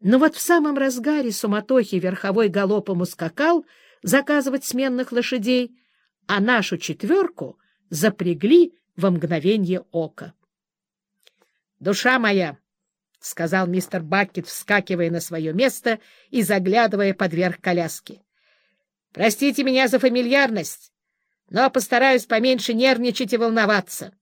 Но вот в самом разгаре суматохи верховой галопом ускакал заказывать сменных лошадей, а нашу четверку запрягли во мгновение ока. — Душа моя! — сказал мистер Баккет, вскакивая на свое место и заглядывая под верх коляски. — Простите меня за фамильярность, но постараюсь поменьше нервничать и волноваться.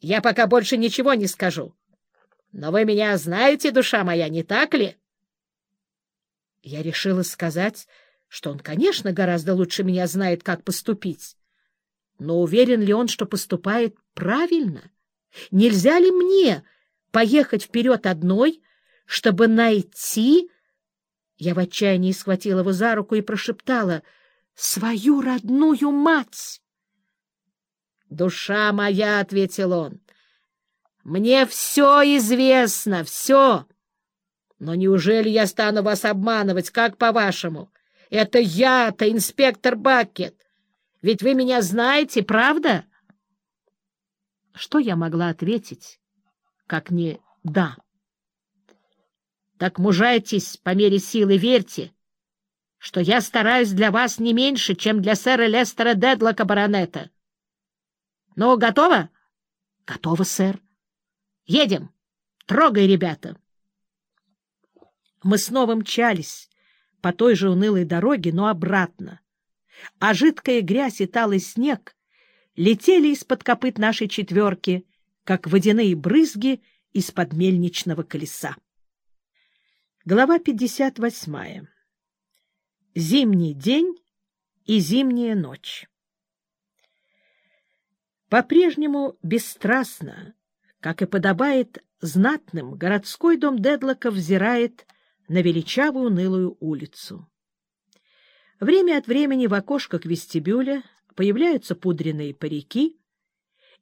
Я пока больше ничего не скажу. Но вы меня знаете, душа моя, не так ли? Я решила сказать, что он, конечно, гораздо лучше меня знает, как поступить. Но уверен ли он, что поступает правильно? Нельзя ли мне поехать вперед одной, чтобы найти... Я в отчаянии схватила его за руку и прошептала «Свою родную мать!» «Душа моя!» — ответил он. «Мне все известно, все! Но неужели я стану вас обманывать, как по-вашему? Это я-то, инспектор Бакет! Ведь вы меня знаете, правда?» Что я могла ответить, как не «да»? Так мужайтесь по мере силы, верьте, что я стараюсь для вас не меньше, чем для сэра Лестера Дедлока, баронета. Ну, готово? Готово, сэр. Едем. Трогай, ребята. Мы снова мчались по той же унылой дороге, но обратно. А жидкая грязь и талый снег летели из-под копыт нашей четверки, как водяные брызги из-под мельничного колеса. Глава 58. Зимний день и зимняя ночь. По-прежнему бесстрастно, как и подобает знатным, городской дом Дедлока взирает на величавую унылую улицу. Время от времени в окошках вестибюля появляются пудренные парики,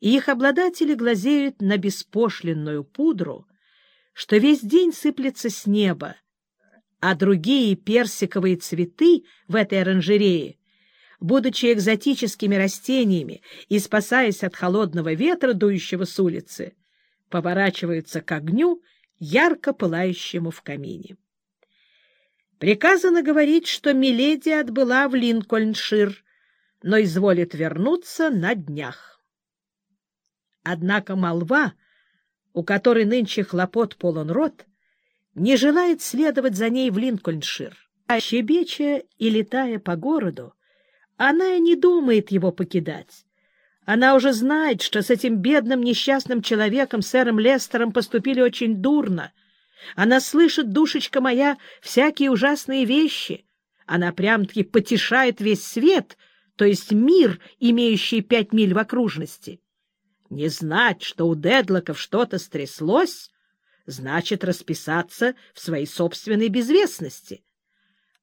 и их обладатели глазеют на беспошлинную пудру, что весь день сыплется с неба, а другие персиковые цветы в этой оранжерее будучи экзотическими растениями и спасаясь от холодного ветра, дующего с улицы, поворачиваются к огню, ярко пылающему в камине. Приказано говорить, что Миледи отбыла в Линкольншир, но изволит вернуться на днях. Однако молва, у которой нынче хлопот полон рот, не желает следовать за ней в Линкольншир, а щебеча и летая по городу, она и не думает его покидать. Она уже знает, что с этим бедным несчастным человеком, сэром Лестером, поступили очень дурно. Она слышит, душечка моя, всякие ужасные вещи. Она прям-таки потешает весь свет, то есть мир, имеющий пять миль в окружности. Не знать, что у Дедлоков что-то стряслось, значит расписаться в своей собственной безвестности.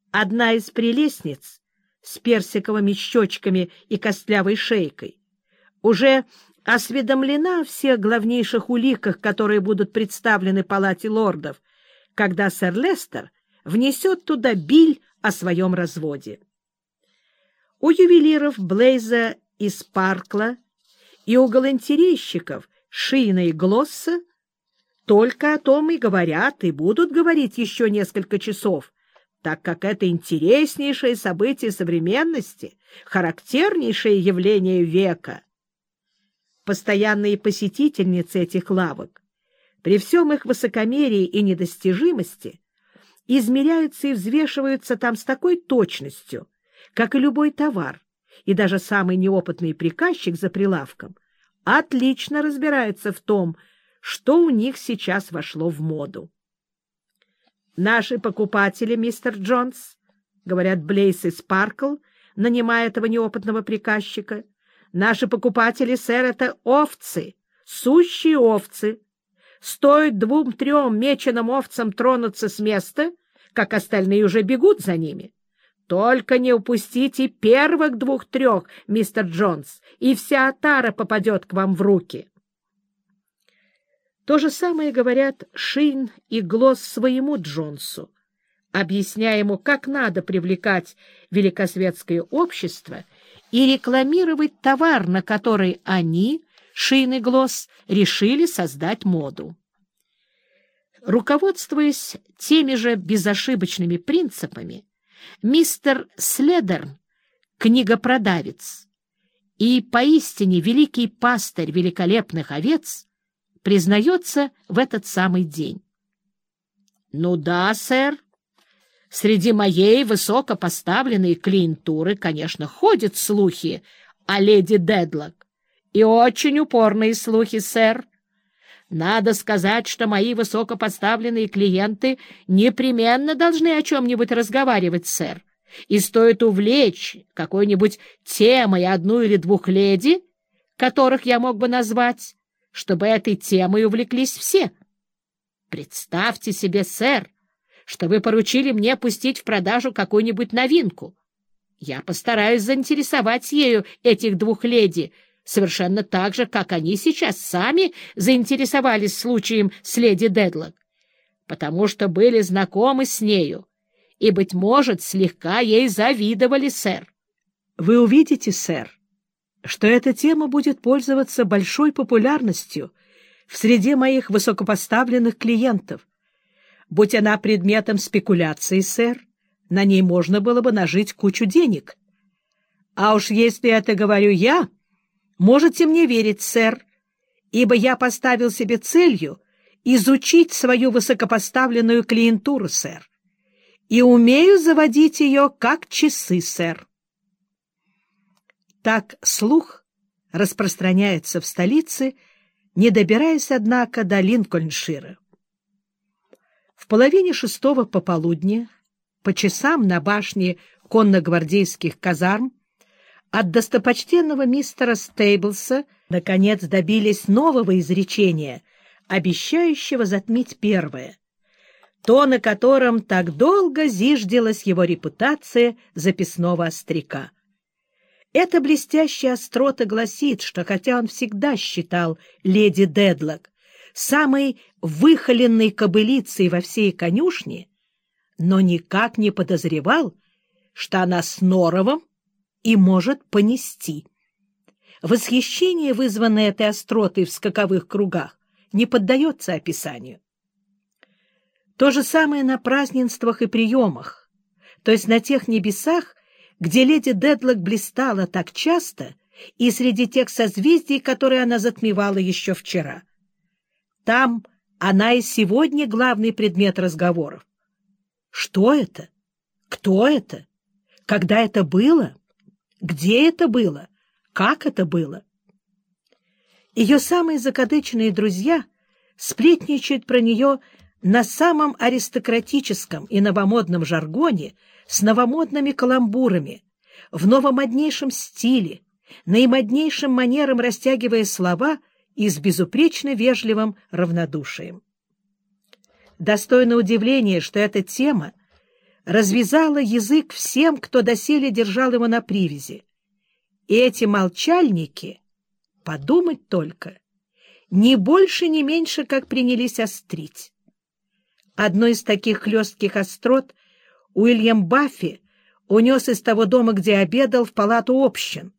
Одна из прелестниц с персиковыми щечками и костлявой шейкой, уже осведомлена о всех главнейших уликах, которые будут представлены Палате лордов, когда сэр Лестер внесет туда биль о своем разводе. У ювелиров Блейза и Спаркла и у галантерейщиков Шина и Глосса только о том и говорят, и будут говорить еще несколько часов, так как это интереснейшее событие современности, характернейшее явление века. Постоянные посетительницы этих лавок, при всем их высокомерии и недостижимости, измеряются и взвешиваются там с такой точностью, как и любой товар, и даже самый неопытный приказчик за прилавком отлично разбирается в том, что у них сейчас вошло в моду. Наши покупатели, мистер Джонс, — говорят Блейс и Спаркл, нанимая этого неопытного приказчика, — наши покупатели, сэр, это овцы, сущие овцы. Стоит двум-трем меченым овцам тронуться с места, как остальные уже бегут за ними. Только не упустите первых двух-трех, мистер Джонс, и вся отара попадет к вам в руки. То же самое говорят Шин и Глосс своему Джонсу, объясняя ему, как надо привлекать великосветское общество и рекламировать товар, на который они, Шин и Глосс, решили создать моду. Руководствуясь теми же безошибочными принципами, мистер Следерн, книгопродавец и поистине великий пастырь великолепных овец, признается в этот самый день. — Ну да, сэр. Среди моей высокопоставленной клиентуры, конечно, ходят слухи о леди Дедлок. И очень упорные слухи, сэр. Надо сказать, что мои высокопоставленные клиенты непременно должны о чем-нибудь разговаривать, сэр. И стоит увлечь какой-нибудь темой одну или двух леди, которых я мог бы назвать, чтобы этой темой увлеклись все. Представьте себе, сэр, что вы поручили мне пустить в продажу какую-нибудь новинку. Я постараюсь заинтересовать ею этих двух леди, совершенно так же, как они сейчас сами заинтересовались случаем с леди Дедлок, потому что были знакомы с нею и, быть может, слегка ей завидовали, сэр. — Вы увидите, сэр, что эта тема будет пользоваться большой популярностью в среде моих высокопоставленных клиентов. Будь она предметом спекуляции, сэр, на ней можно было бы нажить кучу денег. А уж если это говорю я, можете мне верить, сэр, ибо я поставил себе целью изучить свою высокопоставленную клиентуру, сэр, и умею заводить ее как часы, сэр. Так слух распространяется в столице, не добираясь, однако, до Линкольншира. Половине шестого пополудня, по часам на башне конногвардейских казарм, от достопочтенного мистера Стейблса наконец добились нового изречения, обещающего затмить первое, то, на котором так долго зиждилась его репутация записного остряка. Эта блестящая острота гласит, что хотя он всегда считал леди Дедлок самой выхоленной кобылицей во всей конюшне, но никак не подозревал, что она с норовом и может понести. Восхищение, вызванное этой остротой в скаковых кругах, не поддается описанию. То же самое на празднествах и приемах, то есть на тех небесах, где леди Дедлок блистала так часто и среди тех созвездий, которые она затмевала еще вчера. Там она и сегодня главный предмет разговоров. Что это? Кто это? Когда это было? Где это было? Как это было? Ее самые закадычные друзья сплетничают про нее на самом аристократическом и новомодном жаргоне — с новомодными каламбурами, в новомоднейшем стиле, наимоднейшим манером растягивая слова и с безупречно вежливым равнодушием. Достойно удивления, что эта тема развязала язык всем, кто доселе держал его на привязи. И эти молчальники, подумать только, ни больше, ни меньше, как принялись острить. Одной из таких хлестких острот Уильям Баффи унес из того дома, где обедал, в палату общин.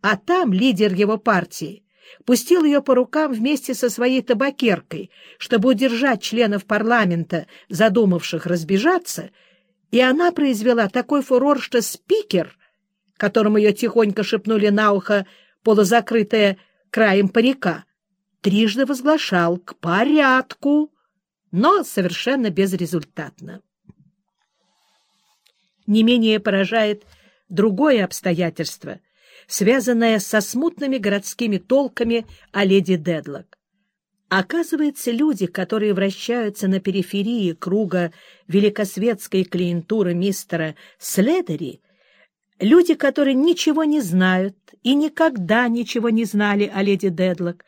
А там лидер его партии пустил ее по рукам вместе со своей табакеркой, чтобы удержать членов парламента, задумавших разбежаться, и она произвела такой фурор, что спикер, которому ее тихонько шепнули на ухо полузакрытое краем парика, трижды возглашал «к порядку», но совершенно безрезультатно. Не менее поражает другое обстоятельство, связанное со смутными городскими толками о леди Дедлок. Оказывается, люди, которые вращаются на периферии круга великосветской клиентуры мистера Следери, люди, которые ничего не знают и никогда ничего не знали о леди Дедлок,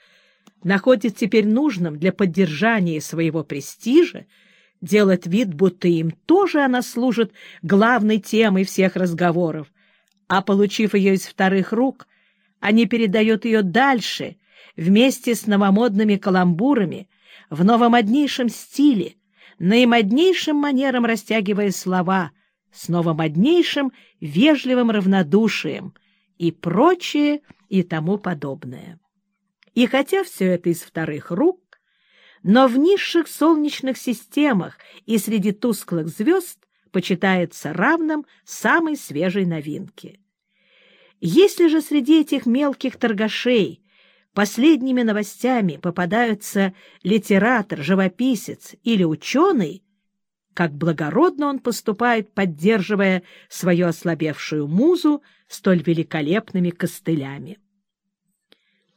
находят теперь нужным для поддержания своего престижа делать вид, будто им тоже она служит главной темой всех разговоров, а, получив ее из вторых рук, они передают ее дальше, вместе с новомодными каламбурами, в новомоднейшем стиле, наимоднейшим манером растягивая слова, с новомоднейшим вежливым равнодушием и прочее и тому подобное. И хотя все это из вторых рук, но в низших солнечных системах и среди тусклых звезд почитается равным самой свежей новинке. Если же среди этих мелких торгашей последними новостями попадаются литератор, живописец или ученый, как благородно он поступает, поддерживая свою ослабевшую музу столь великолепными костылями.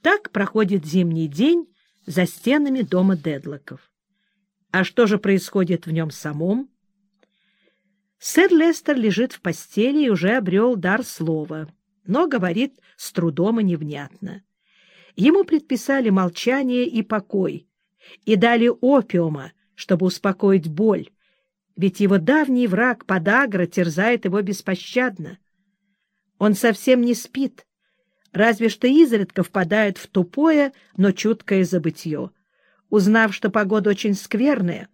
Так проходит зимний день за стенами дома Дедлоков. А что же происходит в нем самом? Сэр Лестер лежит в постели и уже обрел дар слова, но говорит с трудом и невнятно. Ему предписали молчание и покой, и дали опиума, чтобы успокоить боль, ведь его давний враг подагра терзает его беспощадно. Он совсем не спит, разве что изредка впадает в тупое, но чуткое забытье. Узнав, что погода очень скверная,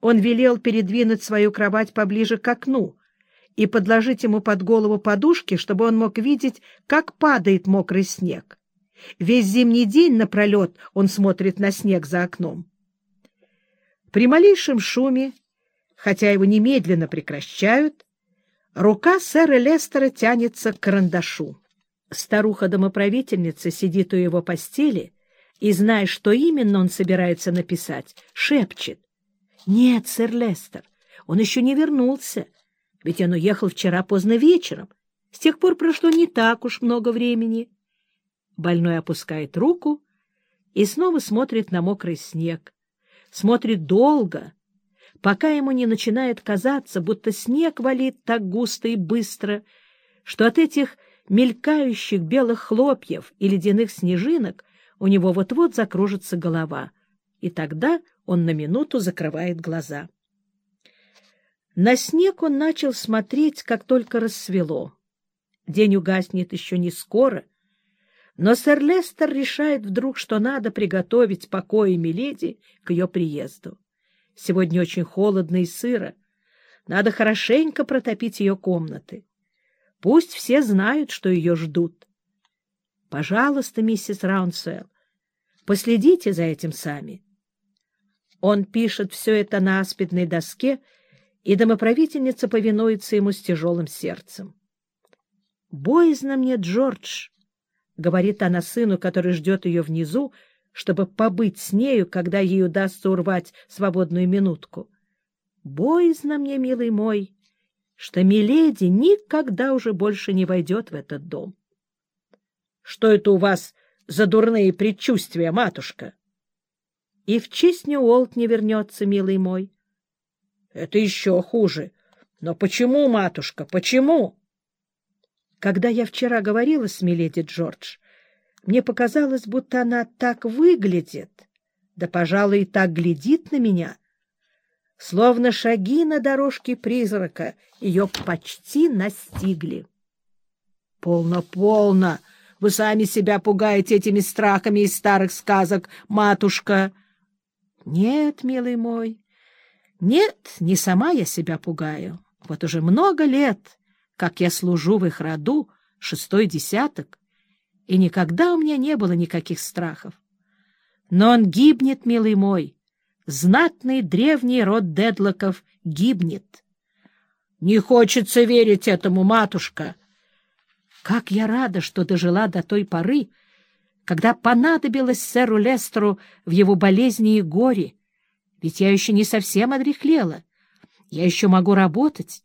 он велел передвинуть свою кровать поближе к окну и подложить ему под голову подушки, чтобы он мог видеть, как падает мокрый снег. Весь зимний день напролет он смотрит на снег за окном. При малейшем шуме, хотя его немедленно прекращают, рука сэра Лестера тянется к карандашу. Старуха-домоправительница сидит у его постели и, зная, что именно он собирается написать, шепчет. — Нет, сэр Лестер, он еще не вернулся, ведь он уехал вчера поздно вечером. С тех пор прошло не так уж много времени. Больной опускает руку и снова смотрит на мокрый снег. Смотрит долго, пока ему не начинает казаться, будто снег валит так густо и быстро, что от этих мелькающих белых хлопьев и ледяных снежинок у него вот-вот закружится голова, и тогда он на минуту закрывает глаза. На снег он начал смотреть, как только рассвело. День угаснет еще не скоро, но сэр Лестер решает вдруг, что надо приготовить покои Миледи к ее приезду. Сегодня очень холодно и сыро. Надо хорошенько протопить ее комнаты. Пусть все знают, что ее ждут. Пожалуйста, миссис Раунсуэлл, последите за этим сами. Он пишет все это на аспидной доске, и домоправительница повинуется ему с тяжелым сердцем. «Боязно мне, Джордж», — говорит она сыну, который ждет ее внизу, чтобы побыть с нею, когда ей удастся урвать свободную минутку. «Боязно мне, милый мой, что Миледи никогда уже больше не войдет в этот дом. — Что это у вас за дурные предчувствия, матушка? — И в честь Ньюолт не вернется, милый мой. — Это еще хуже. Но почему, матушка, почему? Когда я вчера говорила с Миледи Джордж, мне показалось, будто она так выглядит, да, пожалуй, и так глядит на меня — Словно шаги на дорожке призрака ее почти настигли. — Полно, полно! Вы сами себя пугаете этими страхами из старых сказок, матушка! — Нет, милый мой, нет, не сама я себя пугаю. Вот уже много лет, как я служу в их роду, шестой десяток, и никогда у меня не было никаких страхов. Но он гибнет, милый мой, знатный древний род Дедлоков гибнет. Не хочется верить этому, матушка. Как я рада, что дожила до той поры, когда понадобилось сэру Лестеру в его болезни и горе. Ведь я еще не совсем одрехлела. Я еще могу работать.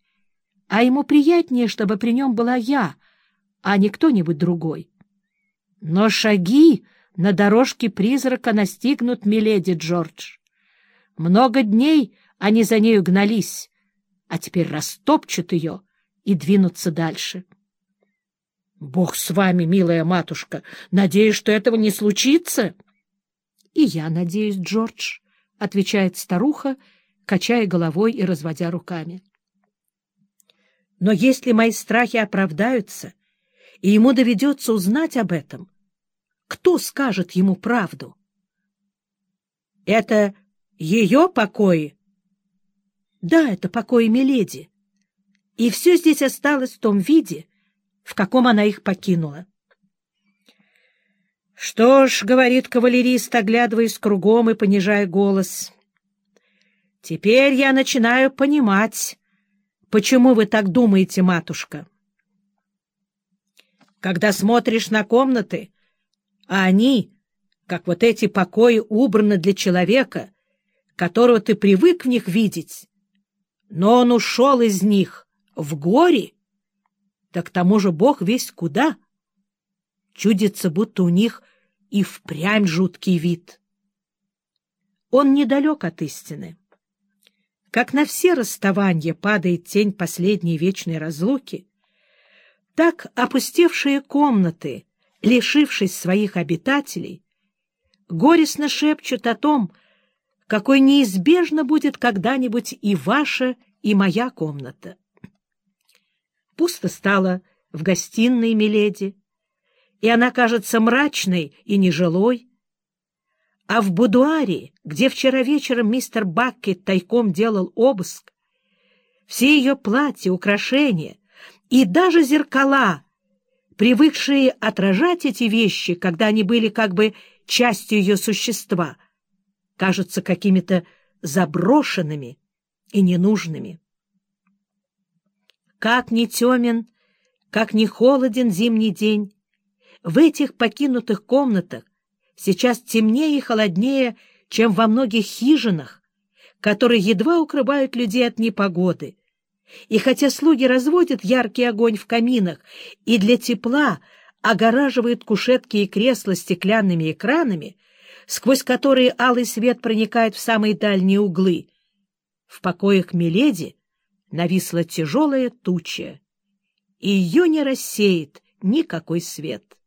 А ему приятнее, чтобы при нем была я, а не кто-нибудь другой. Но шаги на дорожке призрака настигнут миледи Джордж. Много дней они за нею гнались, а теперь растопчут ее и двинутся дальше. — Бог с вами, милая матушка! Надеюсь, что этого не случится? — И я надеюсь, Джордж, — отвечает старуха, качая головой и разводя руками. — Но если мои страхи оправдаются, и ему доведется узнать об этом, кто скажет ему правду? — Это ее покои? Да, это покои Миледи. И все здесь осталось в том виде, в каком она их покинула. Что ж, — говорит кавалерист, оглядываясь кругом и понижая голос, — теперь я начинаю понимать, почему вы так думаете, матушка. Когда смотришь на комнаты, а они, как вот эти покои, убраны для человека, которого ты привык в них видеть, но он ушел из них в горе, так к тому же Бог весь куда. Чудится, будто у них и впрямь жуткий вид. Он недалек от истины. Как на все расставания падает тень последней вечной разлуки, так опустевшие комнаты, лишившись своих обитателей, горестно шепчут о том, какой неизбежно будет когда-нибудь и ваша, и моя комната. Пусто стало в гостиной Миледи, и она кажется мрачной и нежилой. А в будуаре, где вчера вечером мистер Баккет тайком делал обыск, все ее платья, украшения и даже зеркала, привыкшие отражать эти вещи, когда они были как бы частью ее существа, кажутся какими-то заброшенными и ненужными. Как ни темен, как ни холоден зимний день, в этих покинутых комнатах сейчас темнее и холоднее, чем во многих хижинах, которые едва укрывают людей от непогоды. И хотя слуги разводят яркий огонь в каминах и для тепла огораживают кушетки и кресла стеклянными экранами, сквозь которые алый свет проникает в самые дальние углы, в покоях Миледи нависла тяжелая туча, и ее не рассеет никакой свет.